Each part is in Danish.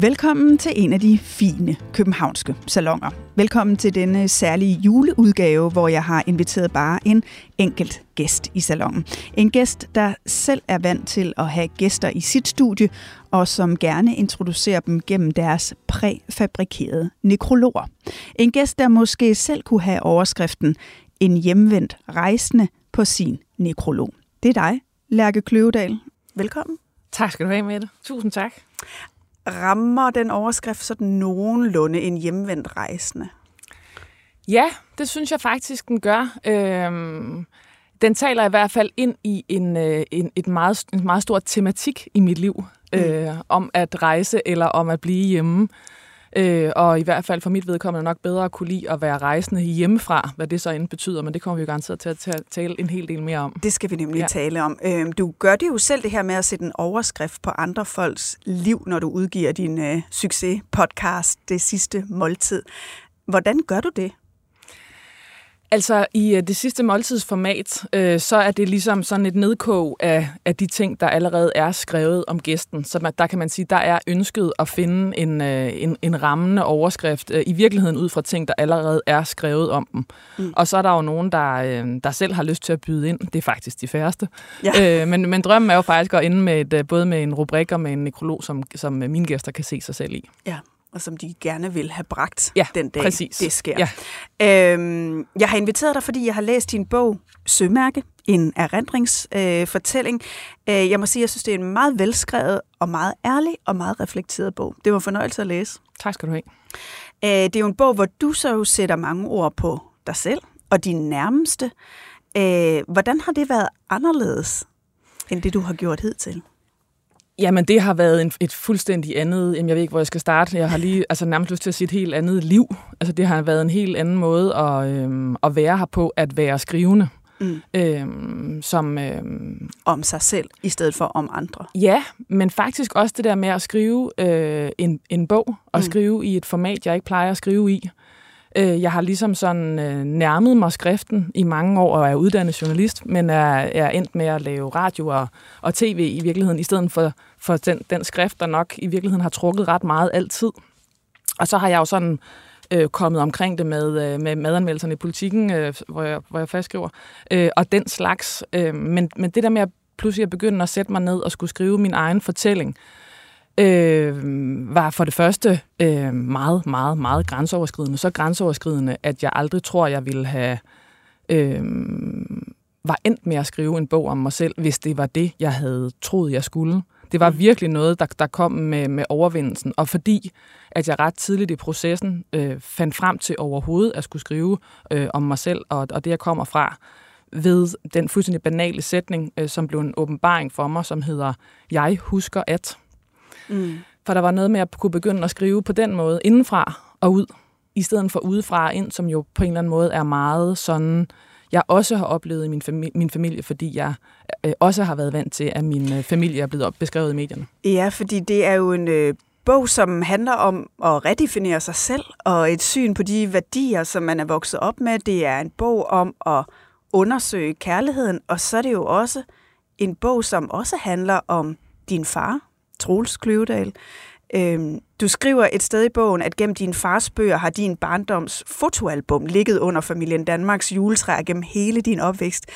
Velkommen til en af de fine københavnske salonger. Velkommen til denne særlige juleudgave, hvor jeg har inviteret bare en enkelt gæst i salongen. En gæst, der selv er vant til at have gæster i sit studie, og som gerne introducerer dem gennem deres præfabrikerede nekrologer. En gæst, der måske selv kunne have overskriften En hjemvendt rejsende på sin nekrolog. Det er dig, Lærke Kløvedal. Velkommen. Tak skal du have med det. Tusind tak rammer den overskrift sådan nogenlunde en hjemvendt rejsende? Ja, det synes jeg faktisk, den gør. Øhm, den taler i hvert fald ind i en, øh, en, et meget, en meget stor tematik i mit liv, mm. øh, om at rejse eller om at blive hjemme. Øh, og i hvert fald for mit vedkommende nok bedre at kunne lide at være rejsende hjemmefra, hvad det så end betyder, men det kommer vi jo garanteret til at ta- tale en hel del mere om. Det skal vi nemlig ja. Tale om. Øhm, Du gør det jo selv det her med at sætte en overskrift på andre folks liv, når du udgiver din øh, succes-podcast, Det sidste måltid. Hvordan gør du det? Altså i øh, det sidste måltidsformat, øh, så er det ligesom sådan et nedkog af, af de ting, der allerede er skrevet om gæsten. Så man, der kan man sige, der er ønsket at finde en, øh, en, en rammende overskrift, øh, i virkeligheden ud fra ting, der allerede er skrevet om dem. Mm. Og så er der jo nogen, der, øh, der selv har lyst til at byde ind. Det er faktisk de færreste. Ja. Øh, men, men drømmen er jo faktisk at ende med et, øh, både med en rubrik og med en nekrolog, som, som mine gæster kan se sig selv i. Ja, og som de gerne vil have bragt Ja, den dag, præcis. det sker. Ja. Øhm, jeg har inviteret dig, fordi jeg har læst din bog Sømærke, en erindringsfortælling. Øh, øh, jeg må sige, at jeg synes, det er en meget velskrevet og meget ærlig og meget reflekteret bog. Det var fornøjelse at læse. Tak skal du have. Øh, det er jo en bog, hvor du så jo sætter mange ord på dig selv og dine nærmeste. Øh, hvordan har det været anderledes, end det du har gjort hidtil? Jamen, det har været en, et fuldstændig andet, jamen, jeg ved ikke, hvor jeg skal starte. Jeg har lige altså, nærmest lyst til at sige et helt andet liv. Altså, det har været en helt anden måde at, øhm, at være her på, at være skrivende. Mm. Øhm, som, øhm, Om sig selv, i stedet for om andre. ja, men faktisk også det der med at skrive øh, en, en bog, og Mm. skrive i et format, jeg ikke plejer at skrive i. Øh, jeg har ligesom sådan øh, nærmet mig skriften i mange år, og er uddannet journalist, men er, er endt med at lave radio og, og tv i virkeligheden, i stedet for, for den, den skrift, der nok i virkeligheden har trukket ret meget altid. Og så har jeg jo sådan øh, kommet omkring det med, øh, med madanmeldelserne i politikken, øh, hvor, jeg, hvor jeg fastskriver, øh, og den slags. Øh, men, men det der med at pludselig at begynde at sætte mig ned og skulle skrive min egen fortælling, øh, var for det første øh, meget, meget, meget grænseoverskridende. Så grænseoverskridende, at jeg aldrig tror, jeg ville have øh, var endt med at skrive en bog om mig selv, hvis det var det, jeg havde troet, jeg skulle. Det var virkelig noget, der, der kom med, med overvindelsen. Og fordi, at jeg ret tidligt i processen øh, fandt frem til overhovedet at skulle skrive øh, om mig selv og, og det, jeg kommer fra, ved den fuldstændig banale sætning, øh, som blev en åbenbaring for mig, som hedder, jeg husker at. Mm. For der var noget med at kunne begynde at skrive på den måde, indenfra og ud, i stedet for udefra ind, som jo på en eller anden måde er meget sådan, jeg også har oplevet i min, fami- min familie, fordi jeg øh, også har været vant til, at min øh, familie er blevet op- beskrevet i medierne. Ja, fordi det er jo en øh, bog, som handler om at redefinere sig selv, og et syn på de værdier, som man er vokset op med. Det er en bog om at undersøge kærligheden, og så er det jo også en bog, som også handler om din far, Troels Kløvedal. Øhm, du skriver et sted i bogen, at gennem din fars bøger har din barndoms fotoalbum ligget under familien Danmarks juletræ gennem hele din opvækst.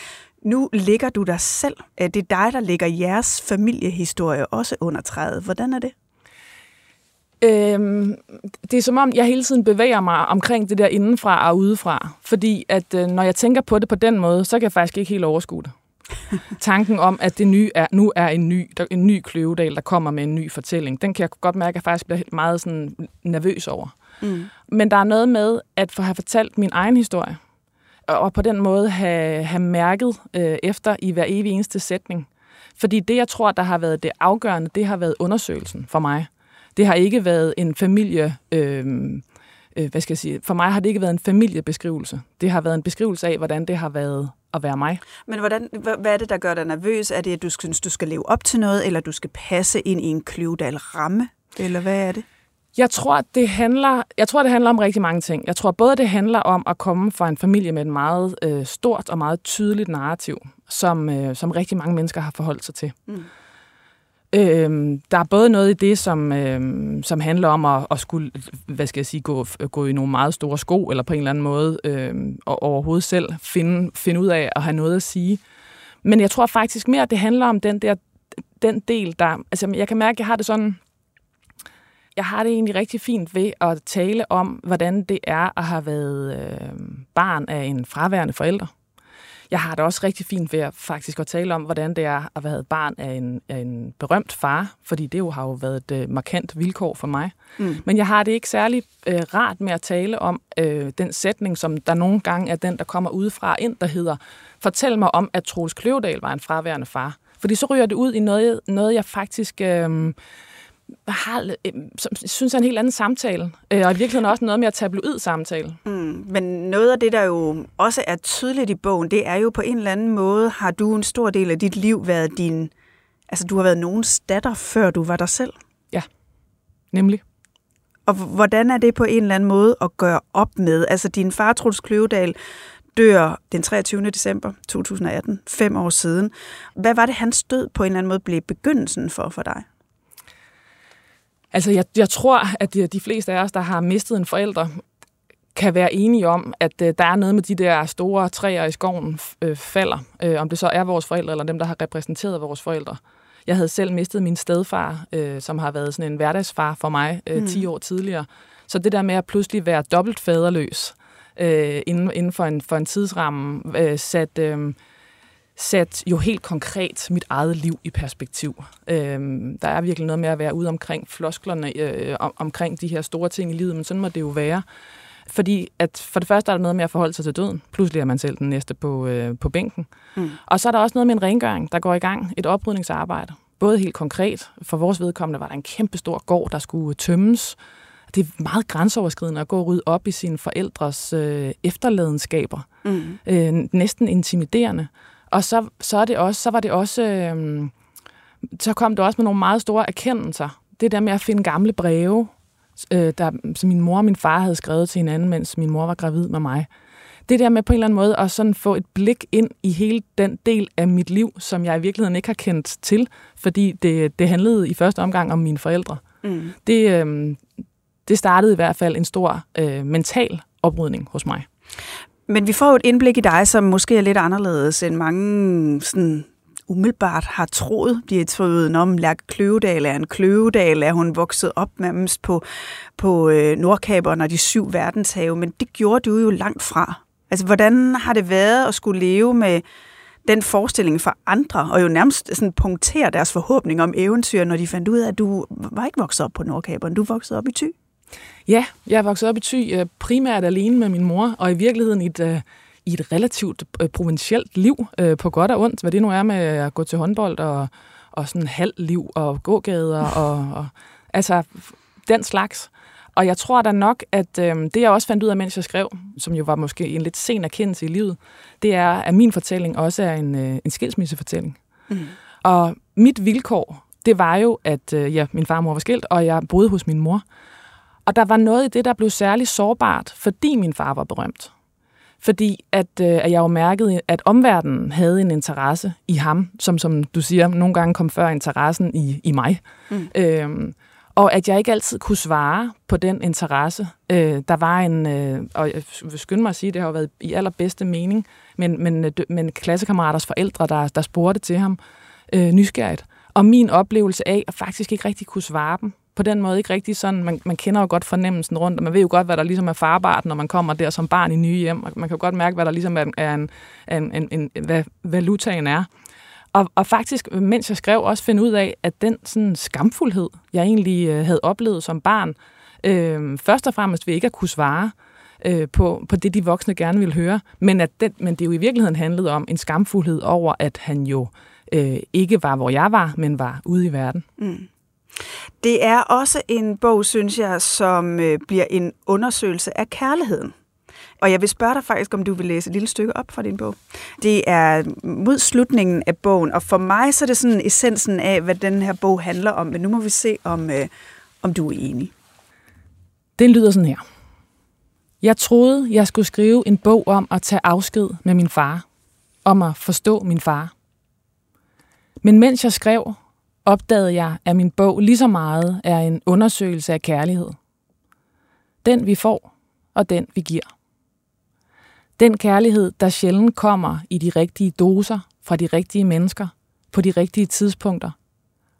Nu ligger du dig selv. Øh, det er dig, der ligger jeres familiehistorie også under træet. Hvordan er det? Øhm, det er som om, jeg hele tiden bevæger mig omkring det der indenfra og udefra. Fordi at øh, når jeg tænker på det på den måde, så kan jeg faktisk ikke helt overskue det. Tanken om, at det nye er, nu er en ny, der, en ny kløvedal, der kommer med en ny fortælling, den kan jeg godt mærke, at jeg faktisk bliver meget sådan nervøs over. Mm. Men der er noget med at få have fortalt min egen historie. og på den måde have, have mærket øh, efter i hver evig eneste sætning. Fordi det, jeg tror, der har været det afgørende, det har været undersøgelsen for mig. Det har ikke været en familie... Øh, øh, hvad skal jeg sige? For mig har det ikke været en familiebeskrivelse. Det har været en beskrivelse af, hvordan det har været at være mig. Men hvordan, hvad er det, der gør dig nervøs? Er det, at du synes, du skal leve op til noget, eller du skal passe ind i en kløvedal ramme? Eller hvad er det? Jeg tror, det handler, jeg tror, det handler om rigtig mange ting. Jeg tror både, det handler om at komme fra en familie med et meget øh, stort og meget tydeligt narrativ, som, øh, som rigtig mange mennesker har forholdt sig til. Mm. Øhm, der er både noget i det, som, øhm, som handler om at, at skulle, hvad skal jeg sige, gå, gå i nogle meget store sko, eller på en eller anden måde øhm, og overhovedet selv finde, finde ud af at have noget at sige. Men jeg tror faktisk mere, at det handler om den der den del, der... Altså, jeg kan mærke, at jeg har det sådan jeg har det egentlig rigtig fint ved at tale om, hvordan det er at have været øh, barn af en fraværende forælder. Jeg har det også rigtig fint ved at faktisk at tale om, hvordan det er at været barn af en, af en berømt far, fordi det jo har jo været et øh, markant vilkår for mig. Mm. Men jeg har det ikke særlig øh, rart med at tale om øh, den sætning, som der nogle gange er den, der kommer udefra ind, der hedder, fortæl mig om, at Troels Kløvedal var en fraværende far. Fordi så ryger det ud i noget, noget jeg faktisk... Øh, har, øh, synes er en helt anden samtale, øh, og i virkeligheden også noget mere tabloid samtale. Mm, men noget af det, der jo også er tydeligt i bogen, det er jo på en eller anden måde, har du en stor del af dit liv været din, altså du har været nogens datter, før du var dig selv. Ja, nemlig. Og hvordan er det på en eller anden måde at gøre op med? Altså din far, Truls Kløvedal, dør den 23. december 2018, fem år siden. Hvad var det, hans død på en eller anden måde blev begyndelsen for for dig? Altså, jeg, jeg tror, at de, de fleste af os, der har mistet en forælder, kan være enige om, at øh, der er noget med de der store træer i skoven øh, falder. Øh, om det så er vores forældre, eller dem, der har repræsenteret vores forældre. Jeg havde selv mistet min stedfar, øh, som har været sådan en hverdagsfar for mig øh, 10 mm. år tidligere. Så det der med at pludselig være dobbelt faderløs øh, inden, inden for en, for en tidsramme, øh, sat... Øh, sat jo helt konkret mit eget liv i perspektiv. Øhm, der er virkelig noget med at være ude omkring flosklerne, øh, om, omkring de her store ting i livet, men sådan må det jo være. Fordi at for det første er der noget med at forholde sig til døden. Pludselig er man selv den næste på, øh, på bænken. Mm. Og så er der også noget med en rengøring, der går i gang. Et oprydningsarbejde. Både helt konkret. For vores vedkommende var der en kæmpe stor gård, der skulle tømmes. Det er meget grænseoverskridende at gå og rydde op i sine forældres øh, efterladenskaber. Mm. Øh, næsten intimiderende. Og så, så, er det også, så var det også... Øh, så kom det også med nogle meget store erkendelser. Det der med at finde gamle breve, øh, der, som min mor og min far havde skrevet til hinanden, mens min mor var gravid med mig. Det der med på en eller anden måde at sådan få et blik ind i hele den del af mit liv, som jeg i virkeligheden ikke har kendt til, fordi det, det handlede i første omgang om mine forældre. Mm. Det, øh, det startede i hvert fald en stor øh, mental oprydning hos mig. Men vi får jo et indblik i dig, som måske er lidt anderledes end mange sådan umiddelbart har troet. De har troet, om Lærke Kløvedal er en Kløvedal, er hun vokset op nærmest på, på øh, Nordkaberen og de syv verdenshave, men det gjorde du jo langt fra. Altså, hvordan har det været at skulle leve med den forestilling for andre, og jo nærmest sådan punktere deres forhåbning om eventyr, når de fandt ud af, at du var ikke vokset op på Nordkaberen, du voksede op i Thy? Ja, jeg er vokset op i Thy øh, primært alene med min mor, og i virkeligheden i et, øh, i et relativt øh, provincielt liv, på godt og ondt, hvad det nu er med at gå til håndbold og, og sådan halv liv og gågader og, og altså den slags. Og jeg tror da nok, at øh, det jeg også fandt ud af, mens jeg skrev, som jo var måske en lidt sen erkendelse i livet, det er, at min fortælling også er en, øh, en skilsmissefortælling. Mm. Og mit vilkår, det var jo, at øh, ja, min far og mor var skilt, og jeg boede hos min mor. Og der var noget i det, der blev særligt sårbart, fordi min far var berømt. Fordi at, øh, at jeg jo mærkede, at omverdenen havde en interesse i ham, som, som du siger, nogle gange kom før interessen i, i mig. Mm. Øhm, og at jeg ikke altid kunne svare på den interesse. Øh, der var en, øh, og jeg vil skynde mig at sige, det har jo været i allerbedste mening, men, men, øh, men klassekammeraters forældre, der, der spurgte til ham øh, nysgerrigt. Og min oplevelse af at faktisk ikke rigtig kunne svare dem, på den måde ikke rigtig sådan, man, man kender jo godt fornemmelsen rundt, og man ved jo godt, hvad der ligesom er farbart, når man kommer der som barn i nye hjem, og man kan jo godt mærke, hvad der ligesom er, er en, en, en, en, hvad valutaen er. Og, og faktisk, mens jeg skrev, også finde ud af, at den sådan skamfuldhed, jeg egentlig øh, havde oplevet som barn, øh, først og fremmest ved ikke at kunne svare, øh, på, på det, de voksne gerne vil høre. Men, at den, men det jo i virkeligheden handlede om en skamfuldhed over, at han jo øh, ikke var, hvor jeg var, men var ude i verden. Mm. Det er også en bog, synes jeg, som øh, bliver en undersøgelse af kærligheden. Og jeg vil spørge dig faktisk, om du vil læse et lille stykke op fra din bog. Det er mod slutningen af bogen, og for mig så er det sådan essensen af, hvad den her bog handler om. Men nu må vi se, om, øh, om du er enig. Den lyder sådan her. Jeg troede, jeg skulle skrive en bog om at tage afsked med min far. Om at forstå min far. Men mens jeg skrev, opdagede jeg, at min bog lige så meget er en undersøgelse af kærlighed. Den vi får, og den vi giver. Den kærlighed, der sjældent kommer i de rigtige doser fra de rigtige mennesker på de rigtige tidspunkter,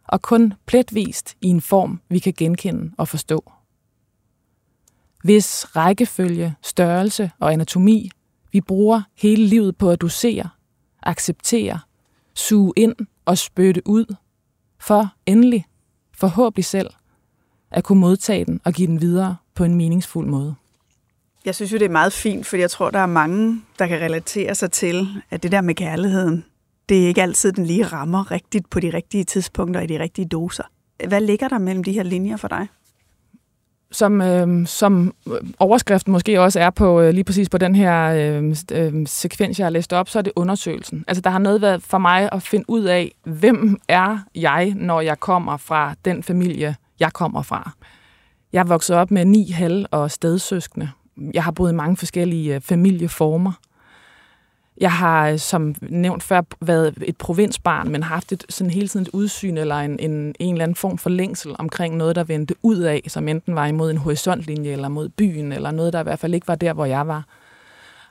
og kun pletvist i en form, vi kan genkende og forstå. Hvis rækkefølge, størrelse og anatomi vi bruger hele livet på at dosere, acceptere, suge ind og spytte ud, for endelig, forhåbentlig selv, at kunne modtage den og give den videre på en meningsfuld måde. Jeg synes jo, det er meget fint, for jeg tror, der er mange, der kan relatere sig til, at det der med kærligheden, det er ikke altid, den lige rammer rigtigt på de rigtige tidspunkter i de rigtige doser. Hvad ligger der mellem de her linjer for dig? Som, øh, som overskriften måske også er på øh, lige præcis på den her øh, øh, sekvens, jeg har læst op, så er det undersøgelsen. Altså der har noget været for mig at finde ud af, hvem er jeg, når jeg kommer fra den familie, jeg kommer fra. Jeg er vokset op med ni halv- og stedsøskende jeg har boet i mange forskellige øh, familieformer. Jeg har, øh, som nævnt før, været et provinsbarn, men haft et, sådan hele tiden et udsyn eller en, en, en eller anden form for længsel omkring noget, der vendte ud af, som enten var imod en horisontlinje eller mod byen, eller noget, der i hvert fald ikke var der, hvor jeg var.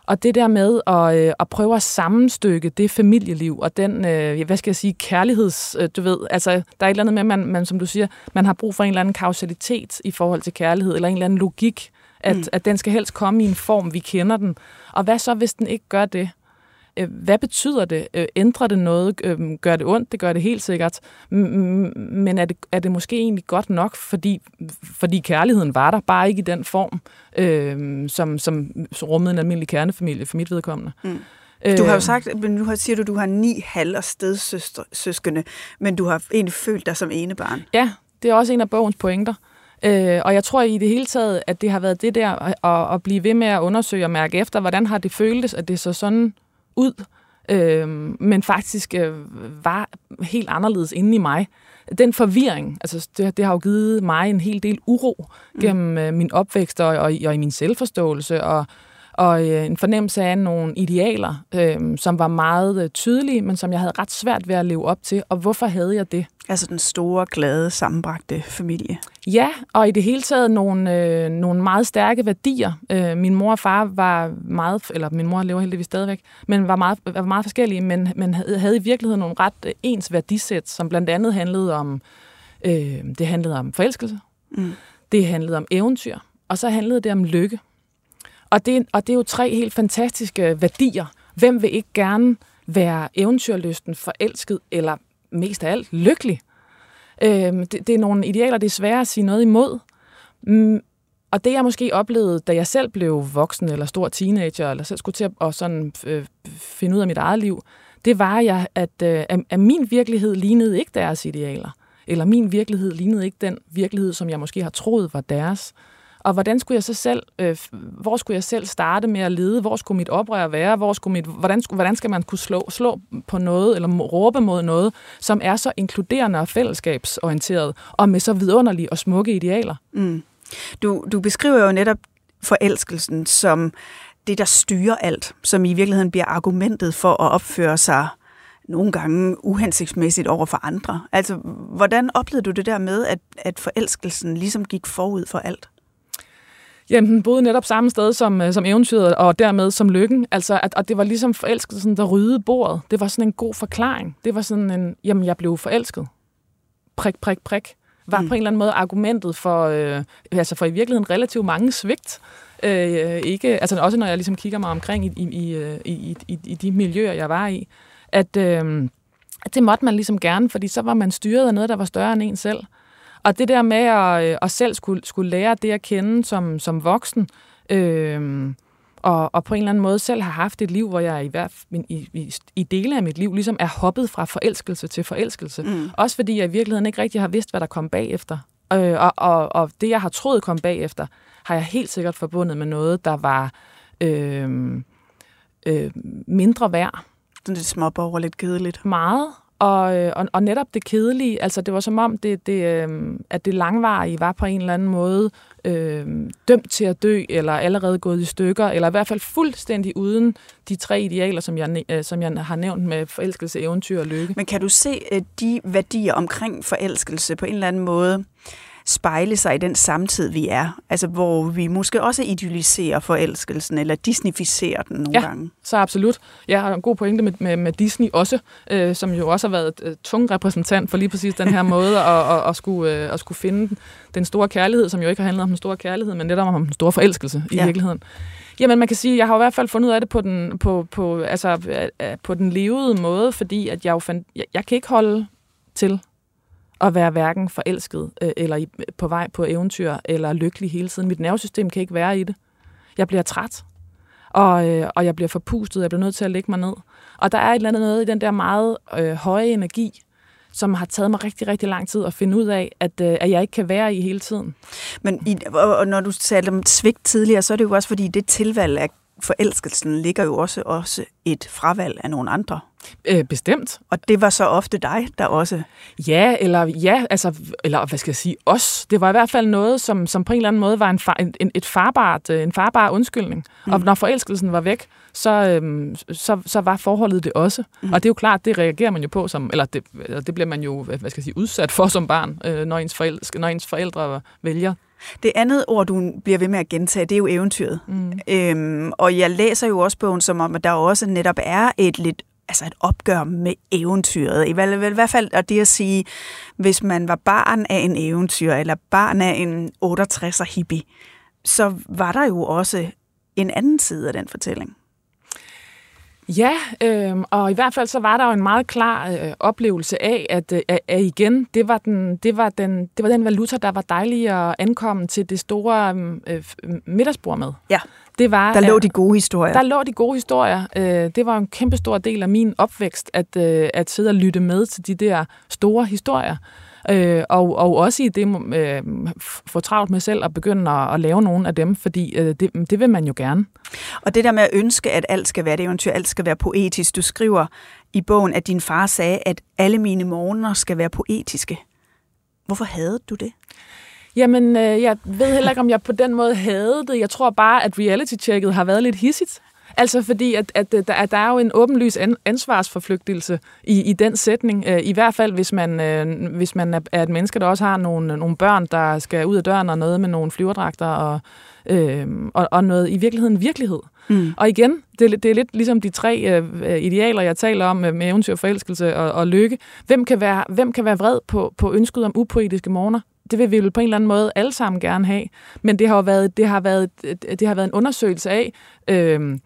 Og det der med at, øh, at prøve at sammenstykke det familieliv og den, øh, hvad skal jeg sige, kærligheds, du ved, altså der er et eller andet med, man, man, som du siger, man har brug for en eller anden kausalitet i forhold til kærlighed, eller en eller anden logik, at, mm. at den skal helst komme i en form, vi kender den. Og hvad så, hvis den ikke gør det? Øh, hvad betyder det? Øh, ændrer det noget? Øhm, gør det ondt? Det gør det helt sikkert. Men er det, er det måske egentlig godt nok, fordi, fordi kærligheden var der, bare ikke i den form, øh, som, som rummede en almindelig kernefamilie for mit vedkommende. Mm. Du har jo øh. sagt, men nu siger du, at du har ni halv- og stedsøskende, men du har egentlig følt dig som ene barn. Ja, det er også en af bogens pointer. Øh, og jeg tror i det hele taget, at det har været det der at, at blive ved med at undersøge og mærke efter, hvordan har det føltes, at det så sådan ud, øh, men faktisk øh, var helt anderledes inde i mig. Den forvirring, altså det, det har jo givet mig en hel del uro mm. gennem øh, min opvækst og, og, og i min selvforståelse, og og øh, en fornemmelse af nogle idealer, øh, som var meget øh, tydelige, men som jeg havde ret svært ved at leve op til. Og hvorfor havde jeg det? Altså den store, glade, sammenbragte familie. Ja, og i det hele taget nogle, øh, nogle meget stærke værdier. Øh, min mor og far var meget, eller min mor lever heldigvis stadigvæk, men var meget, var meget forskellige, men, men havde, i virkeligheden nogle ret øh, ens værdisæt, som blandt andet handlede om, øh, det handlede om forelskelse, mm. det handlede om eventyr, og så handlede det om lykke. Og det, og det er jo tre helt fantastiske værdier. Hvem vil ikke gerne være eventyrlysten, forelsket eller mest af alt lykkelig? Øhm, det, det er nogle idealer, det er svært at sige noget imod. Mm, og det jeg måske oplevede, da jeg selv blev voksen eller stor teenager, eller selv skulle til at og sådan, øh, finde ud af mit eget liv, det var, jeg, at, øh, at min virkelighed lignede ikke deres idealer. Eller min virkelighed lignede ikke den virkelighed, som jeg måske har troet var deres. Og hvordan skulle jeg så selv, øh, hvor skulle jeg selv starte med at lede? Hvor skulle mit oprør være? Hvor skulle mit, hvordan, skulle, hvordan skal man kunne slå, slå på noget, eller råbe mod noget, som er så inkluderende og fællesskabsorienteret, og med så vidunderlige og smukke idealer? Mm. Du, du beskriver jo netop forelskelsen som det, der styrer alt, som i virkeligheden bliver argumentet for at opføre sig nogle gange uhensigtsmæssigt over for andre. Altså, hvordan oplevede du det der med, at, at forelskelsen ligesom gik forud for alt? Jamen, den boede netop samme sted som, øh, som eventyret, og dermed som lykken. Altså, at, og det var ligesom forelskelsen, der ryddede bordet. Det var sådan en god forklaring. Det var sådan en, jamen, jeg blev forelsket. Prik, prik, prik. Var mm. på en eller anden måde argumentet for, øh, altså for i virkeligheden relativt mange svigt. Øh, ikke, altså også når jeg ligesom kigger mig omkring i, i, øh, i, i, i, i de miljøer, jeg var i, at, øh, at det måtte man ligesom gerne, fordi så var man styret af noget, der var større end en selv. Og det der med at, øh, at selv skulle, skulle lære det at kende som, som voksen, Øh, og, og på en eller anden måde selv har haft et liv, hvor jeg i, hvert, i, i, i dele af mit liv ligesom er hoppet fra forelskelse til forelskelse. Mm. Også fordi jeg i virkeligheden ikke rigtig har vidst, hvad der kom bagefter. Øh, og, og, og det, jeg har troet kom bagefter, har jeg helt sikkert forbundet med noget, der var øh, øh, mindre værd. Sådan lidt småborger, lidt kedeligt. Meget. Og, øh, og, og netop det kedelige, altså det var som om, det, det, øh, at det langvarige var på en eller anden måde øh, dømt til at dø, eller allerede gået i stykker, eller i hvert fald fuldstændig uden de tre idealer, som jeg, øh, som jeg har nævnt med forelskelse, eventyr og lykke. Men kan du se øh, de værdier omkring forelskelse på en eller anden måde spejle sig i den samtid, vi er. Altså, hvor vi måske også idealiserer forelskelsen, eller disneyficerer den nogle ja, gange. så absolut. Jeg har en god pointe med, med, med Disney også, øh, som jo også har været et, tung repræsentant for lige præcis den her måde at, at, at, skulle, øh, at skulle finde den store kærlighed, som jo ikke har handlet om den store kærlighed, men netop om den store forelskelse i ja. virkeligheden. Jamen, man kan sige, jeg har i hvert fald fundet ud af det på den, på, på, altså, på den levede måde, fordi at jeg, jo fandt, jeg, jeg kan ikke holde til at være hverken forelsket øh, eller på vej på eventyr eller lykkelig hele tiden. Mit nervesystem kan ikke være i det. Jeg bliver træt, og, øh, og jeg bliver forpustet, jeg bliver nødt til at lægge mig ned. Og der er et eller andet noget i den der meget øh, høje energi, som har taget mig rigtig, rigtig lang tid at finde ud af, at, øh, at jeg ikke kan være i hele tiden. Men i, og når du talte om svigt tidligere, så er det jo også fordi, det tilvalg er forelskelsen ligger jo også, også et fravalg af nogle andre. Øh, bestemt. Og det var så ofte dig, der også... Ja, eller ja, altså, eller hvad skal jeg sige, os. Det var i hvert fald noget, som, som på en eller anden måde var en, far, en, et farbart, øh, en farbar undskyldning. Mm. Og når forelskelsen var væk, så, øhm, så, så var forholdet det også. Mm. Og det er jo klart, det reagerer man jo på, som, eller det, det bliver man jo hvad skal jeg sige, udsat for som barn, øh, når, ens forældre, når ens forældre vælger det andet ord, du bliver ved med at gentage, det er jo eventyret. Mm. Øhm, og jeg læser jo også bogen som om, at der også netop er et lidt altså et opgør med eventyret. I hvert, i hvert fald og det at sige, hvis man var barn af en eventyr, eller barn af en 68'er hippie, så var der jo også en anden side af den fortælling. Ja, øh, og i hvert fald så var der jo en meget klar øh, oplevelse af, at, øh, at igen, det var, den, det, var den, det var den valuta, der var dejlig at ankomme til det store øh, middagsbord med. Ja, det var, der lå de gode historier. Der lå de gode historier. Øh, det var en kæmpe stor del af min opvækst, at, øh, at sidde og lytte med til de der store historier. Øh, og, og også i det øh, få travlt med selv at begynde at, at lave nogle af dem, fordi øh, det, det vil man jo gerne. Og det der med at ønske, at alt skal være det eventyr, alt skal være poetisk. Du skriver i bogen, at din far sagde, at alle mine morgener skal være poetiske. Hvorfor havde du det? Jamen, øh, jeg ved heller ikke, om jeg på den måde havde det. Jeg tror bare, at reality-checket har været lidt hissigt. Altså fordi, at, at, at, at der er jo en åbenlys ansvarsforflygtelse i, i den sætning. Øh, I hvert fald, hvis man, øh, hvis man er et menneske, der også har nogle, nogle børn, der skal ud af døren og noget med nogle flyverdragter og, øh, og, og noget i virkeligheden virkelighed. Mm. Og igen, det, det er lidt ligesom de tre øh, idealer, jeg taler om med, med eventyr, forelskelse og, og lykke. Hvem kan, være, hvem kan være vred på, på ønsket om upoetiske morgener? Det vil vi jo på en eller anden måde alle sammen gerne have. Men det har jo været, det har været, det har været en undersøgelse af... Øh,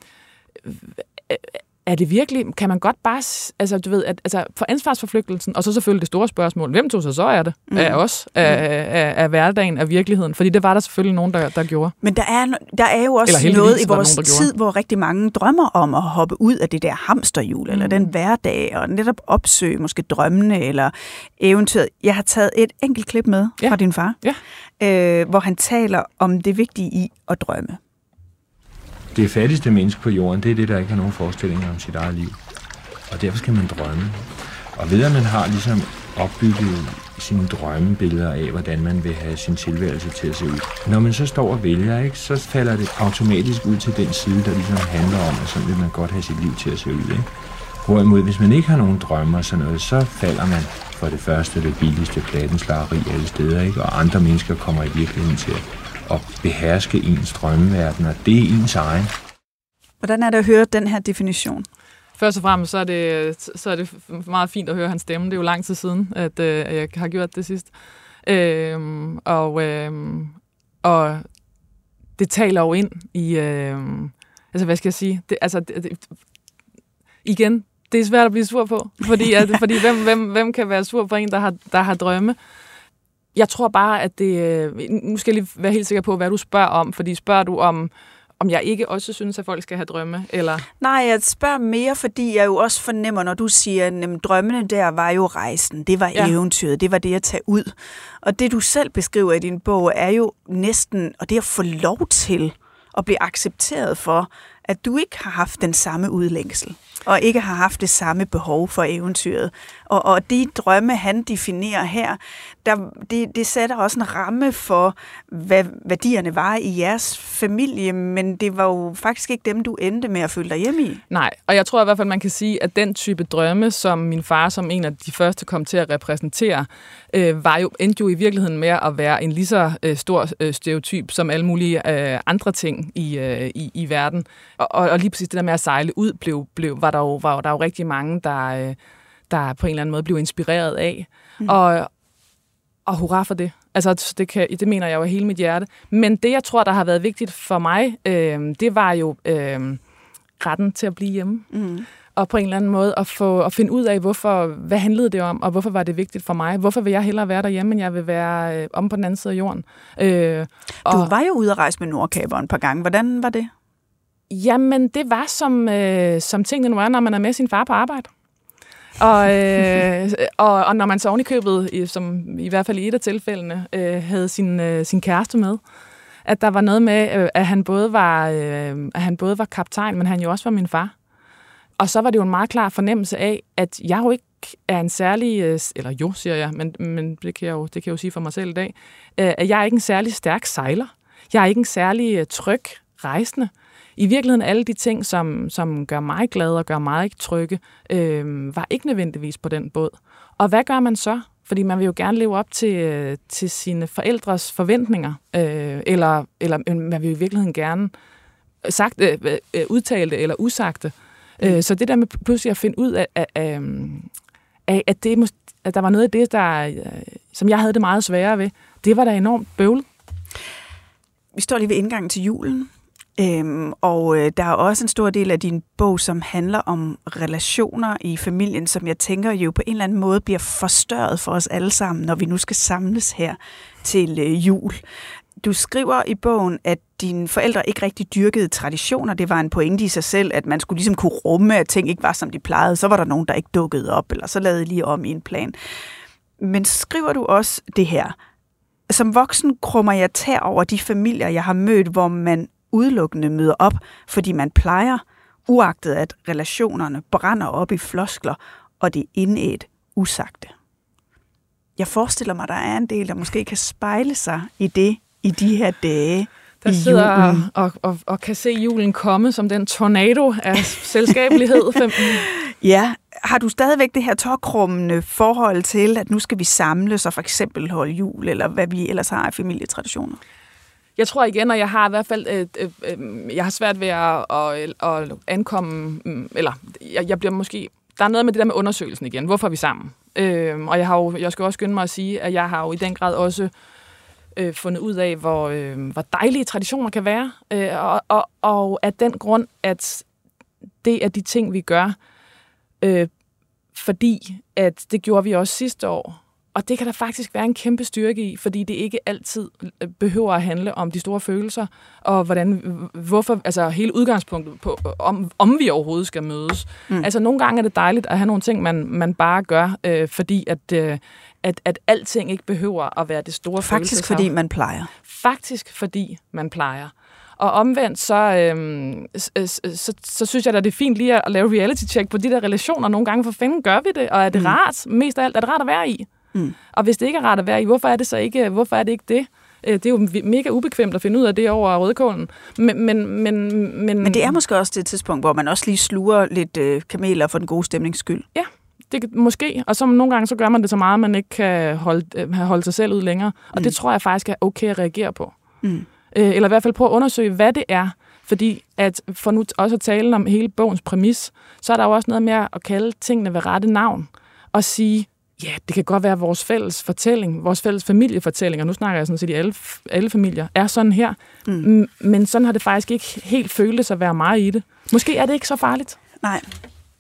er det virkelig, kan man godt bare, altså du ved, at, altså for ansvarsforflygtelsen, og så selvfølgelig det store spørgsmål, hvem tog sig så er det? Mm. Af os? Af, af, af hverdagen, af virkeligheden? Fordi det var der selvfølgelig nogen, der, der gjorde. Men der er, der er jo også noget i vores nogen, tid, hvor rigtig mange drømmer om at hoppe ud af det der hamsterhjul, mm. eller den hverdag, og netop opsøge måske drømmene, eller eventyret. Jeg har taget et enkelt klip med ja. fra din far, ja. øh, hvor han taler om det vigtige i at drømme det fattigste menneske på jorden, det er det, der ikke har nogen forestillinger om sit eget liv. Og derfor skal man drømme. Og ved at man har ligesom opbygget sine drømmebilleder af, hvordan man vil have sin tilværelse til at se ud. Når man så står og vælger, ikke, så falder det automatisk ud til den side, der ligesom handler om, at sådan vil man godt have sit liv til at se ud. Ikke? Hvorimod, hvis man ikke har nogen drømme og sådan noget, så falder man for det første det billigste plattenslageri alle steder, ikke? og andre mennesker kommer i virkeligheden til at at beherske ens drømmeverden, og det er ens egen. Hvordan er det at høre den her definition? Først og fremmest så er, det, så er det meget fint at høre hans stemme. Det er jo lang tid siden, at, øh, jeg har gjort det sidst. Øhm, og, øhm, og det taler jo ind i... Øhm, altså, hvad skal jeg sige? Det, altså, det, det, igen, det er svært at blive sur på. Fordi, at, fordi hvem, hvem, hvem kan være sur på en, der har, der har drømme? Jeg tror bare, at det... Øh, nu skal jeg lige være helt sikker på, hvad du spørger om. Fordi spørger du om, om jeg ikke også synes, at folk skal have drømme, eller... Nej, jeg spørger mere, fordi jeg jo også fornemmer, når du siger, at drømmene der var jo rejsen, det var ja. eventyret, det var det at tage ud. Og det du selv beskriver i din bog, er jo næsten, og det at få lov til at blive accepteret for, at du ikke har haft den samme udlængsel, og ikke har haft det samme behov for eventyret. Og, og de drømme, han definerer her, der, det, det sætter også en ramme for, hvad værdierne var i jeres familie, men det var jo faktisk ikke dem, du endte med at føle dig hjemme i. Nej, og jeg tror i hvert fald, man kan sige, at den type drømme, som min far som en af de første kom til at repræsentere, øh, var jo, endte jo i virkeligheden med at være en lige så øh, stor øh, stereotyp som alle mulige øh, andre ting i, øh, i, i verden. Og, og, og lige præcis det der med at sejle ud, blev, blev, var, der jo, var der jo rigtig mange, der... Øh, der på en eller anden måde blev inspireret af. Mm. Og, og hurra for det. Altså, det, kan, det mener jeg jo af hele mit hjerte. Men det, jeg tror, der har været vigtigt for mig, øh, det var jo øh, retten til at blive hjemme. Mm. Og på en eller anden måde at, få, at finde ud af, hvorfor, hvad handlede det om, og hvorfor var det vigtigt for mig. Hvorfor vil jeg hellere være derhjemme, end jeg vil være øh, om på den anden side af jorden. Øh, og, du var jo ude at rejse med Nordkaberen et par gange. Hvordan var det? Jamen, det var som, øh, som tingene nu er, når man er med sin far på arbejde. Og, øh, og, og når man så ovenikøbet, i som i hvert fald i et af tilfældene, øh, havde sin, øh, sin kæreste med, at der var noget med, øh, at han både var, øh, at han både var kaptajn, men han jo også var min far. Og så var det jo en meget klar fornemmelse af, at jeg jo ikke er en særlig, øh, eller jo, siger jeg, men, men det, kan jeg jo, det kan jeg jo sige for mig selv i dag, øh, at jeg er ikke en særlig stærk sejler. Jeg er ikke en særlig øh, tryg rejsende i virkeligheden alle de ting, som, som gør mig glad og gør mig ikke trygge, øh, var ikke nødvendigvis på den båd. Og hvad gør man så? Fordi man vil jo gerne leve op til, til sine forældres forventninger, øh, eller, eller man vil i virkeligheden gerne sagt, øh, øh, udtalte eller usagte. Mm. Øh, så det der med pludselig at finde ud af, af, af, af at, det, at der var noget af det, der, øh, som jeg havde det meget sværere ved, det var da enormt bøvlet. Vi står lige ved indgangen til julen. Øhm, og øh, der er også en stor del af din bog, som handler om relationer i familien, som jeg tænker jo på en eller anden måde bliver forstørret for os alle sammen, når vi nu skal samles her til øh, jul. Du skriver i bogen, at dine forældre ikke rigtig dyrkede traditioner. Det var en pointe i sig selv, at man skulle ligesom kunne rumme, at ting ikke var, som de plejede. Så var der nogen, der ikke dukkede op, eller så lavede lige om i en plan. Men skriver du også det her? Som voksen krummer jeg tær over de familier, jeg har mødt, hvor man udelukkende møder op, fordi man plejer, uagtet at relationerne brænder op i floskler, og det indædt usagte. Jeg forestiller mig, der er en del, der måske kan spejle sig i det i de her dage der sidder og, og, og, og kan se julen komme som den tornado af selskabelighed. ja, har du stadigvæk det her tårkrummende forhold til, at nu skal vi samles og for eksempel holde jul, eller hvad vi ellers har af familietraditioner? Jeg tror igen, og jeg har i hvert fald, øh, øh, øh, jeg har svært ved at, at, at ankomme, mm, eller jeg, jeg bliver måske, der er noget med det der med undersøgelsen igen. Hvorfor er vi sammen? Øh, og jeg, har jo, jeg skal også skynde mig at sige, at jeg har jo i den grad også øh, fundet ud af, hvor, øh, hvor dejlige traditioner kan være. Øh, og, og, og at den grund, at det er de ting, vi gør, øh, fordi at det gjorde vi også sidste år, og det kan der faktisk være en kæmpe styrke i, fordi det ikke altid øh, behøver at handle om de store følelser, og hvordan, hvorfor, altså hele udgangspunktet på, om, om vi overhovedet skal mødes. Mm. Altså nogle gange er det dejligt at have nogle ting, man, man bare gør, øh, fordi at, øh, at, at alting ikke behøver at være det store Faktisk fordi man plejer. Faktisk fordi man plejer. Og omvendt, så, øhm, så, så, så synes jeg at det er fint lige at lave reality-check på de der relationer. Nogle gange for fanden gør vi det, og er det mm. rart? Mest af alt er det rart at være i. Mm. Og hvis det ikke er rart at være i, hvorfor er det så ikke, hvorfor er det, ikke det? Øh, det er jo mega ubekvemt at finde ud af det over rødkålen. Men, men, men, men, men det er måske også det tidspunkt, hvor man også lige sluger lidt øh, kameler for den gode stemnings skyld. Ja, det måske. Og så nogle gange så gør man det så meget, at man ikke kan holde, øh, holde sig selv ud længere. Og mm. det tror jeg faktisk er okay at reagere på. Mm. Øh, eller i hvert fald prøve at undersøge, hvad det er. Fordi at for nu også at tale om hele bogens præmis, så er der jo også noget med at kalde tingene ved rette navn. Og sige, Ja, det kan godt være vores fælles fortælling, vores fælles familiefortælling, og nu snakker jeg sådan set i alle, alle familier, er sådan her. Mm. Men sådan har det faktisk ikke helt føltes at være meget i det. Måske er det ikke så farligt. Nej.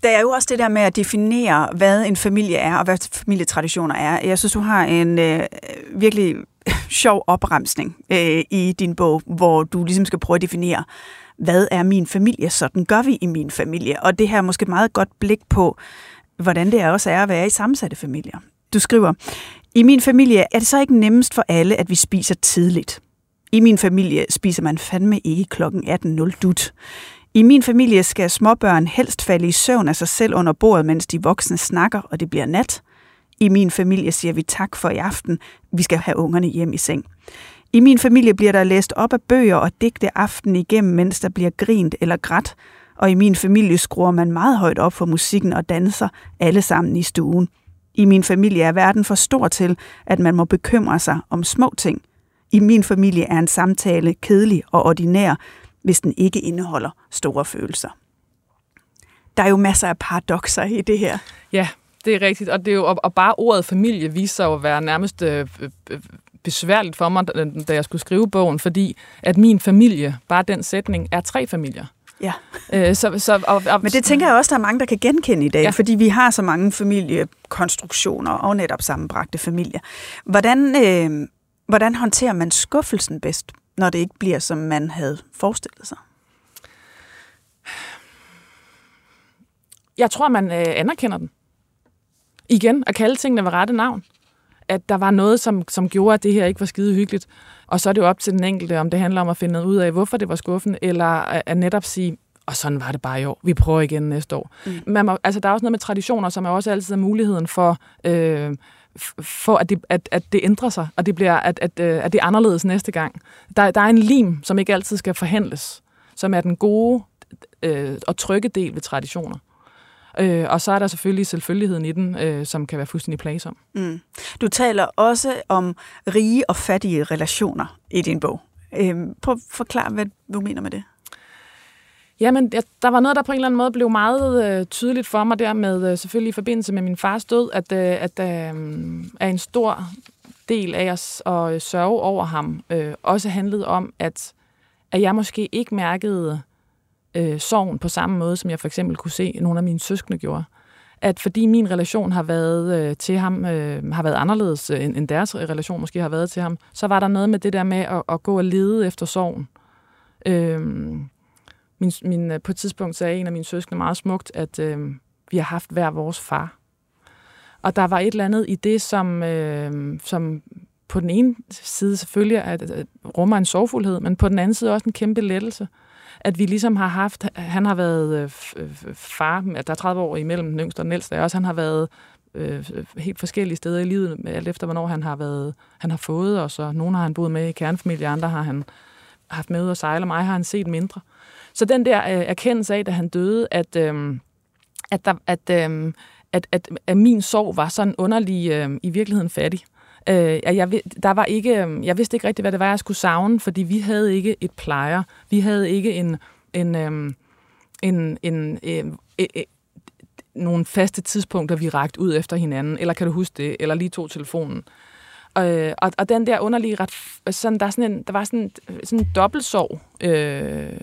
Der er jo også det der med at definere, hvad en familie er, og hvad familietraditioner er. Jeg synes, du har en øh, virkelig sjov opremsning øh, i din bog, hvor du ligesom skal prøve at definere, hvad er min familie, sådan gør vi i min familie. Og det her er måske et meget godt blik på, hvordan det også er at være i sammensatte familier. Du skriver, i min familie er det så ikke nemmest for alle, at vi spiser tidligt. I min familie spiser man fandme ikke klokken 18.00 dut. I min familie skal småbørn helst falde i søvn af sig selv under bordet, mens de voksne snakker, og det bliver nat. I min familie siger vi tak for i aften. Vi skal have ungerne hjem i seng. I min familie bliver der læst op af bøger og digte aften igennem, mens der bliver grint eller grædt. Og i min familie skruer man meget højt op for musikken og danser alle sammen i stuen. I min familie er verden for stor til, at man må bekymre sig om små ting. I min familie er en samtale kedelig og ordinær, hvis den ikke indeholder store følelser. Der er jo masser af paradoxer i det her. Ja, det er rigtigt. Og, det er jo, og, bare ordet familie viser sig at være nærmest øh, øh, øh besværligt for mig, da jeg skulle skrive bogen, fordi at min familie, bare den sætning, er tre familier. Ja. Øh, så, så, og, og, Men det tænker jeg også, der er mange, der kan genkende i dag, ja. fordi vi har så mange familiekonstruktioner og netop sammenbragte familier. Hvordan, øh, hvordan håndterer man skuffelsen bedst, når det ikke bliver, som man havde forestillet sig? Jeg tror, man øh, anerkender den. Igen, at kalde tingene ved rette navn. At der var noget, som, som gjorde, at det her ikke var skide hyggeligt. Og så er det jo op til den enkelte, om det handler om at finde ud af, hvorfor det var skuffende, eller at netop sige, og sådan var det bare i år. Vi prøver igen næste år. Mm. Man må, altså, der er også noget med traditioner, som er også altid er muligheden for, øh, for at, det, at, at det ændrer sig, og det bliver, at, at, øh, at det er anderledes næste gang. Der, der er en lim, som ikke altid skal forhandles, som er den gode øh, og trygge del ved traditioner. Øh, og så er der selvfølgelig selvfølgeligheden i den, øh, som kan være fuldstændig plagsom. Mm. Du taler også om rige og fattige relationer i din bog. Øh, prøv at forklare, hvad du mener med det. Jamen, der var noget, der på en eller anden måde blev meget øh, tydeligt for mig der med, øh, selvfølgelig i forbindelse med min fars død, at, øh, at øh, er en stor del af os at sørge over ham øh, også handlede om, at, at jeg måske ikke mærkede øh, Øh, sorgen på samme måde, som jeg for eksempel kunne se nogle af mine søskende gjorde. At fordi min relation har været øh, til ham, øh, har været anderledes øh, end, end deres relation måske har været til ham, så var der noget med det der med at, at gå og lede efter sorgen. Øh, min, min, øh, på et tidspunkt sagde en af mine søskende meget smukt, at øh, vi har haft hver vores far. Og der var et eller andet i det, som, øh, som på den ene side selvfølgelig at, at rummer en sorgfuldhed, men på den anden side også en kæmpe lettelse. At vi ligesom har haft, han har været øh, far, der er 30 år imellem den yngste og den ældste, også han har været øh, helt forskellige steder i livet, alt efter hvornår han har været, han har fået os, og nogle har han boet med i kernefamilie, andre har han haft med ud at sejle, og mig har han set mindre. Så den der øh, erkendelse af, da han døde, at, øh, at, der, at, øh, at, at, at min sorg var sådan underlig øh, i virkeligheden fattig. Øh, jeg, der var ikke, øh, jeg vidste ikke rigtig, hvad det var, jeg skulle savne, fordi vi havde ikke et plejer. Vi havde ikke en, en, øh, en, en, øh, øh, øh, nogle faste tidspunkter, vi rakte ud efter hinanden, eller kan du huske det, eller lige tog telefonen. Øh, og, og den der underlige ret, sådan, der, er sådan en, der var sådan, sådan en dobbeltsorg øh,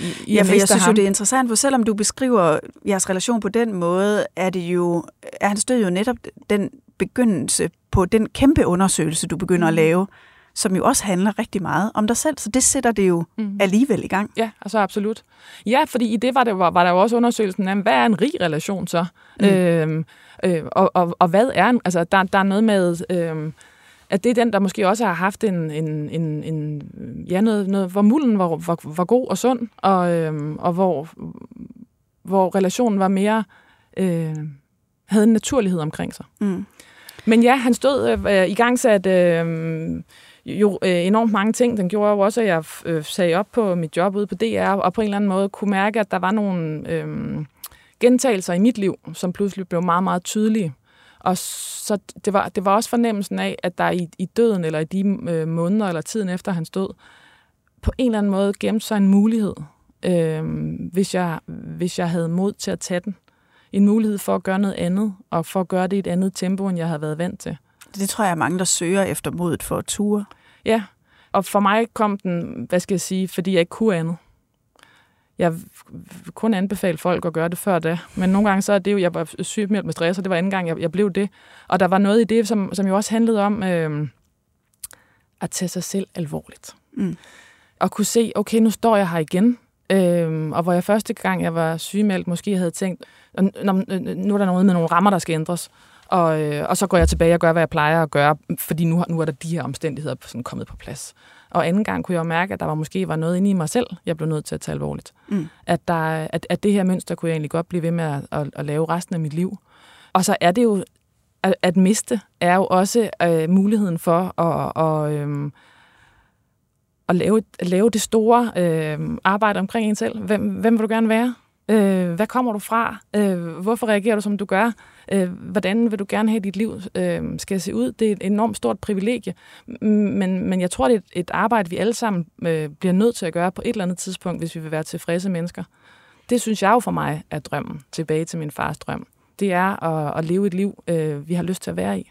i, i Ja, for jeg synes ham. jo, det er interessant, for selvom du beskriver jeres relation på den måde, er det jo, er han stød jo netop den begyndelse på den kæmpe undersøgelse, du begynder mm. at lave, som jo også handler rigtig meget om dig selv. Så det sætter det jo mm. alligevel i gang. Ja, altså absolut. Ja, fordi i det var, det, var, var der jo også undersøgelsen af, hvad er en rig relation så? Mm. Øhm, øh, og, og, og hvad er en... Altså, der, der er noget med... Øh, at det er den, der måske også har haft en, en, en, en ja, noget, noget, hvor mulden var, var, var god og sund, og, øhm, og hvor, hvor relationen var mere, øh, havde en naturlighed omkring sig. Mm. Men ja, han stod øh, øh, i gang sat øh, jo øh, enormt mange ting. Den gjorde jo også, at jeg øh, sagde op på mit job ude på DR, og på en eller anden måde kunne mærke, at der var nogle øh, gentagelser i mit liv, som pludselig blev meget, meget tydelige. Og så det var, det var også fornemmelsen af, at der i, i døden, eller i de øh, måneder, eller tiden efter han stod, på en eller anden måde gemte sig en mulighed, øh, hvis, jeg, hvis jeg havde mod til at tage den. En mulighed for at gøre noget andet, og for at gøre det i et andet tempo, end jeg havde været vant til. Det tror jeg er mange, der søger efter modet for at ture. Ja, og for mig kom den, hvad skal jeg sige, fordi jeg ikke kunne andet jeg kun anbefale folk at gøre det før da. Men nogle gange så er det jo, jeg var syg med stress, og det var anden gang, jeg, jeg blev det. Og der var noget i det, som, som jo også handlede om øh, at tage sig selv alvorligt. Mm. Og kunne se, okay, nu står jeg her igen. Øhm, og hvor jeg første gang, jeg var sygemeldt, måske havde tænkt, nu er der noget med nogle rammer, der skal ændres. Og, øh, og så går jeg tilbage og gør, hvad jeg plejer at gøre, fordi nu, nu er der de her omstændigheder sådan kommet på plads. Og anden gang kunne jeg mærke, at der var måske var noget inde i mig selv, jeg blev nødt til at tage alvorligt. Mm. At, der, at, at det her mønster kunne jeg egentlig godt blive ved med at, at, at lave resten af mit liv. Og så er det jo, at, at miste er jo også øh, muligheden for at, og, øh, at, lave, at lave det store øh, arbejde omkring en selv. Hvem, hvem vil du gerne være? Øh, hvad kommer du fra? Øh, hvorfor reagerer du, som du gør? Øh, hvordan vil du gerne have, at dit liv øh, skal se ud? Det er et enormt stort privilegie, men, men jeg tror, det er et, et arbejde, vi alle sammen øh, bliver nødt til at gøre på et eller andet tidspunkt, hvis vi vil være tilfredse mennesker. Det synes jeg jo for mig er drømmen, tilbage til min fars drøm. Det er at, at leve et liv, øh, vi har lyst til at være i.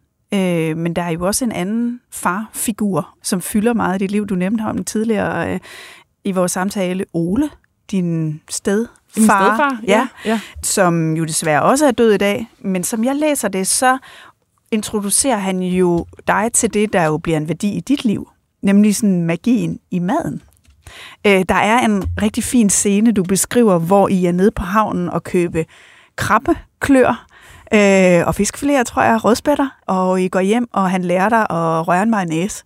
Øh, men der er jo også en anden farfigur, som fylder meget i dit liv. Du nævnte ham tidligere øh, i vores samtale, Ole, din stedfar, Min stedfar ja, ja. som jo desværre også er død i dag. Men som jeg læser det, så introducerer han jo dig til det, der jo bliver en værdi i dit liv, nemlig sådan magien i maden. Øh, der er en rigtig fin scene, du beskriver, hvor I er nede på havnen og købe krabbeklør øh, og fiskfiléer, tror jeg, rødspætter, og I går hjem, og han lærer dig at røre en mayonnaise,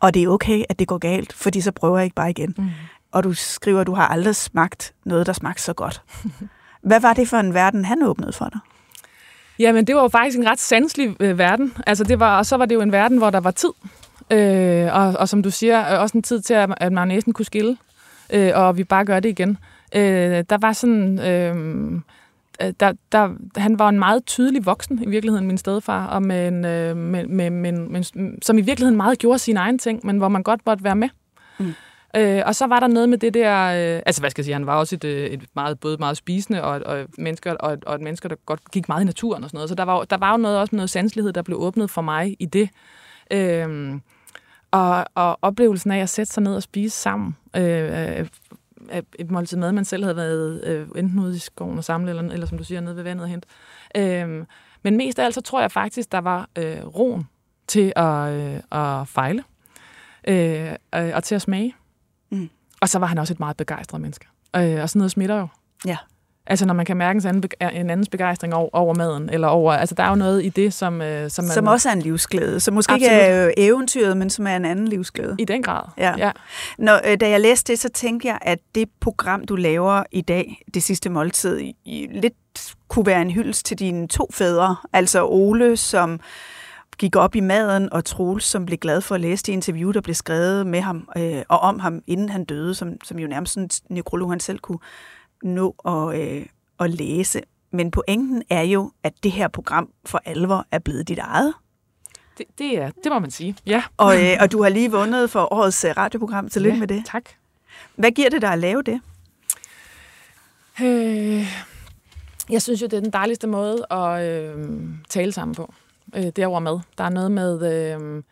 og det er okay, at det går galt, fordi så prøver jeg ikke bare igen. Mm. Og du skriver, at du har aldrig smagt noget, der smagte så godt. Hvad var det for en verden, han åbnede for dig? Jamen, det var jo faktisk en ret sanselig øh, verden. Altså, det var, og så var det jo en verden, hvor der var tid. Øh, og, og som du siger, også en tid til, at, at mayonnaisen kunne skille, øh, og vi bare gør det igen. Øh, der var sådan... Øh, der, der, han var en meget tydelig voksen i virkeligheden, min stedfar, og med en, øh, med, med, med, med, som i virkeligheden meget gjorde sine egne ting, men hvor man godt måtte være med. Mm. Øh, og så var der noget med det der, øh, altså hvad skal jeg sige, han var også et, øh, et meget, både meget spisende og, og, mennesker, og, og et mennesker, der godt gik meget i naturen og sådan noget. Så der var, der var jo noget, også noget sanselighed, der blev åbnet for mig i det. Øh, og, og oplevelsen af at sætte sig ned og spise sammen, øh, et måltid mad, man selv havde været øh, enten ude i skoven og samle, eller, eller som du siger, nede ved vandet og hente. Øh, men mest af alt, så tror jeg faktisk, der var øh, roen til at, øh, at fejle, øh, og til at smage. Mm. Og så var han også et meget begejstret menneske. Øh, og sådan noget smitter jo. Ja. Altså når man kan mærke en, anden, en andens begejstring over, over maden, eller over, altså der er jo noget i det, som... Øh, som, man, som også er en livsglæde, som måske Absolut. ikke er eventyret, men som er en anden livsglæde. I den grad, ja. ja. Når, øh, da jeg læste det, så tænkte jeg, at det program, du laver i dag, det sidste måltid, i, lidt kunne være en hyldest til dine to fædre, altså Ole, som gik op i maden, og Troels, som blev glad for at læse det interview, der blev skrevet med ham øh, og om ham, inden han døde, som, som jo nærmest en nekrolog, han selv kunne nå at, øh, at læse. Men pointen er jo, at det her program for alvor er blevet dit eget. Det, det, er, det må man sige, ja. Og, øh, og du har lige vundet for årets øh, radioprogram. Tillykke ja, med det. tak. Hvad giver det dig at lave det? Øh, jeg synes jo, det er den dejligste måde at øh, tale sammen på. Øh, det er over mad. Der er noget med... Øh,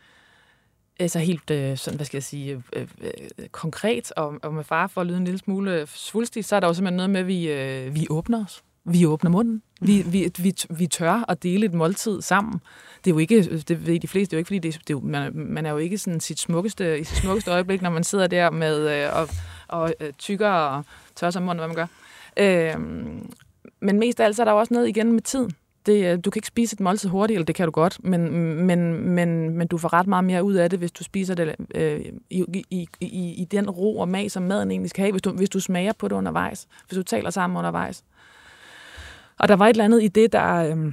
altså helt øh, sådan, hvad skal jeg sige, øh, øh, konkret, og, og med far for at lyde en lille smule svulstig, så er der jo simpelthen noget med, at vi, øh, vi åbner os. Vi åbner munden. Vi, vi, vi, vi tør at dele et måltid sammen. Det er jo ikke, det ved de fleste, det er jo ikke, fordi det, det er jo, man, man er jo ikke sådan sit smukkeste, i sit smukkeste øjeblik, når man sidder der med øh, og, og tykker og tør sig munden, hvad man gør. Øh, men mest af alt så er der jo også noget igen med tiden det, du kan ikke spise et måltid hurtigt, eller det kan du godt, men, men, men, men du får ret meget mere ud af det, hvis du spiser det øh, i, i, i, i den ro og mag, som maden egentlig skal have, hvis du, hvis du smager på det undervejs, hvis du taler sammen undervejs. Og der var et eller andet i det, der, øh,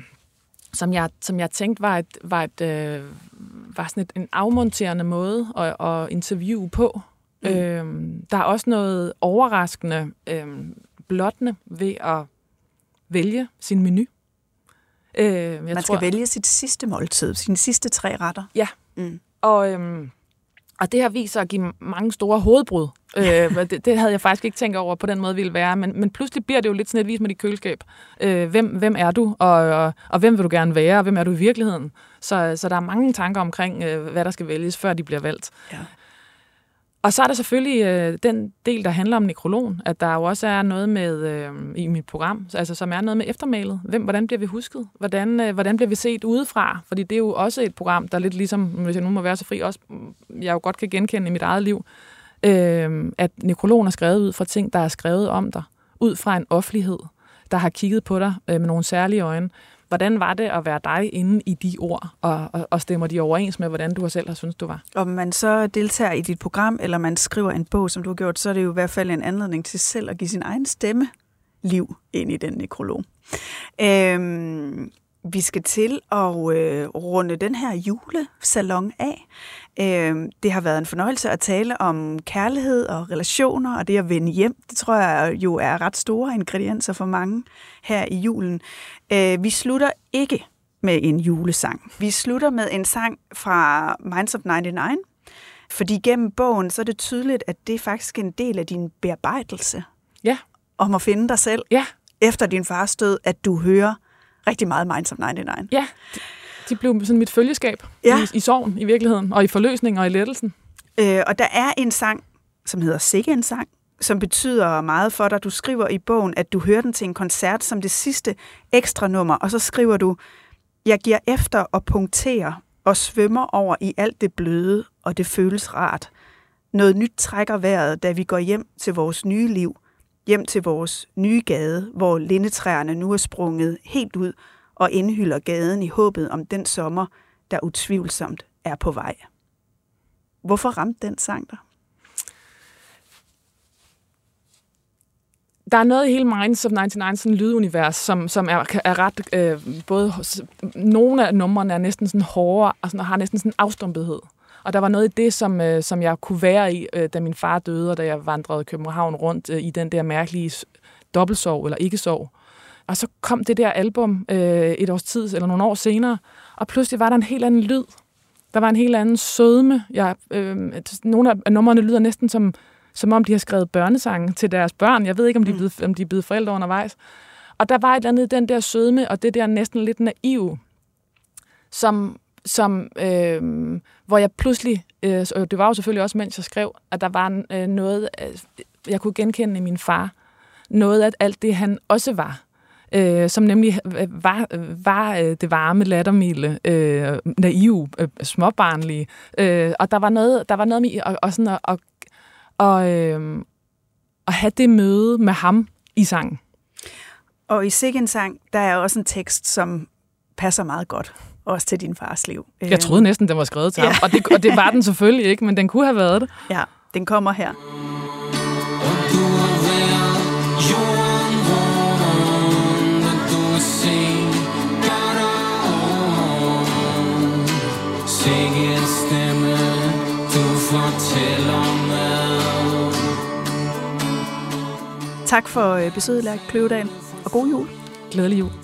som, jeg, som jeg tænkte var, et, var, et, øh, var sådan et, en afmonterende måde at, at interviewe på. Mm. Øh, der er også noget overraskende øh, blottende ved at vælge sin menu. Øh, jeg Man skal tror, vælge sit sidste måltid, sine sidste tre retter. Ja, mm. og, øhm, Og det har vist sig at give mange store hovedbrud. Øh, det, det havde jeg faktisk ikke tænkt over på den måde ville være, men, men pludselig bliver det jo lidt sådan et vis med dit køleskab. Øh, hvem, hvem er du, og, og, og hvem vil du gerne være, og hvem er du i virkeligheden? Så, så der er mange tanker omkring, øh, hvad der skal vælges, før de bliver valgt. Ja. Og så er der selvfølgelig øh, den del, der handler om nekrologen, at der jo også er noget med øh, i mit program, altså som er noget med eftermælet. Hvem, hvordan bliver vi husket? Hvordan, øh, hvordan bliver vi set udefra? Fordi det er jo også et program, der lidt ligesom, hvis jeg nu må være så fri, også jeg jo godt kan genkende i mit eget liv, øh, at nekrologen er skrevet ud fra ting, der er skrevet om dig, ud fra en offentlighed, der har kigget på dig øh, med nogle særlige øjne. Hvordan var det at være dig inde i de ord, og, og, og stemmer de overens med, hvordan du selv har syntes, du var? Om man så deltager i dit program, eller man skriver en bog, som du har gjort, så er det jo i hvert fald en anledning til selv at give sin egen stemme liv ind i den nekrolog. Øhm, vi skal til at øh, runde den her julesalon af. Øh, det har været en fornøjelse at tale om kærlighed og relationer, og det at vende hjem. Det tror jeg jo er ret store ingredienser for mange her i julen. Øh, vi slutter ikke med en julesang. Vi slutter med en sang fra Minds of 99, fordi gennem bogen, så er det tydeligt, at det er faktisk en del af din bearbejdelse. Ja. Om at finde dig selv. Ja. Efter din fars død, at du hører rigtig meget Minds of 99. Ja, de blev sådan mit følgeskab ja. i, i sorgen i virkeligheden, og i forløsning og i lettelsen. Øh, og der er en sang, som hedder Sikke en sang, som betyder meget for dig. Du skriver i bogen, at du hører den til en koncert som det sidste ekstra nummer, og så skriver du, jeg giver efter og punkterer og svømmer over i alt det bløde, og det føles rart. Noget nyt trækker vejret, da vi går hjem til vores nye liv, hjem til vores nye gade, hvor lindetræerne nu er sprunget helt ud og indhylder gaden i håbet om den sommer, der utvivlsomt er på vej. Hvorfor ramte den sang dig? der er noget i hele Minds of 99, sådan lydunivers, som, som er, er ret, øh, både nogle af numrene er næsten sådan hårdere, og, sådan, og har næsten sådan afstumpethed. Og der var noget i det, som, øh, som jeg kunne være i, øh, da min far døde, og da jeg vandrede København rundt øh, i den der mærkelige dobbeltsov eller ikke-sov. Og så kom det der album øh, et års tid, eller nogle år senere, og pludselig var der en helt anden lyd. Der var en helt anden sødme. Jeg, øh, nogle af numrene lyder næsten som, som om de har skrevet børnesange til deres børn. Jeg ved ikke, om de er blevet, om de er blevet forældre undervejs. Og der var et eller andet den der sødme, og det der næsten lidt naiv, som, som øh, hvor jeg pludselig, øh, det var jo selvfølgelig også, mens jeg skrev, at der var øh, noget, øh, jeg kunne genkende i min far. Noget af alt det, han også var øh, som nemlig øh, var, øh, var øh, det varme, lattermilde, øh, naive, øh, småbarnlige. Øh, og der var noget, der var noget med og, og sådan at, og, og, øh, at have det møde med ham i sangen. Og i Sikken sang, der er også en tekst, som passer meget godt også til din fars liv. Jeg troede næsten, den var skrevet til ja. ham, og det, og det var den selvfølgelig ikke, men den kunne have været det. Ja, den kommer her. Tak for øh, besøget, Lærke Kløvedal, og god jul. Glædelig jul.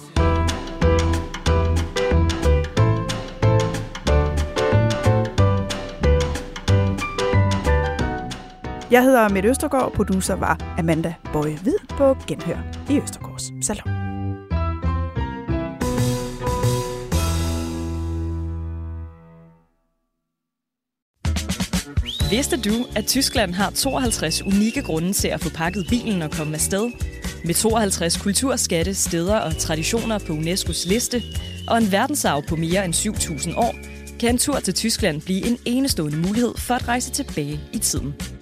Jeg hedder Mette Østergaard, producer var Amanda Bøje Hvid på Genhør i Østergaards Salon. Vidste du, at Tyskland har 52 unikke grunde til at få pakket bilen og komme afsted? Med 52 kulturskatte, steder og traditioner på UNESCO's liste, og en verdensarv på mere end 7.000 år, kan en tur til Tyskland blive en enestående mulighed for at rejse tilbage i tiden.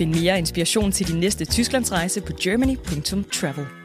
Find mere inspiration til din næste Tysklandsrejse på germany.travel.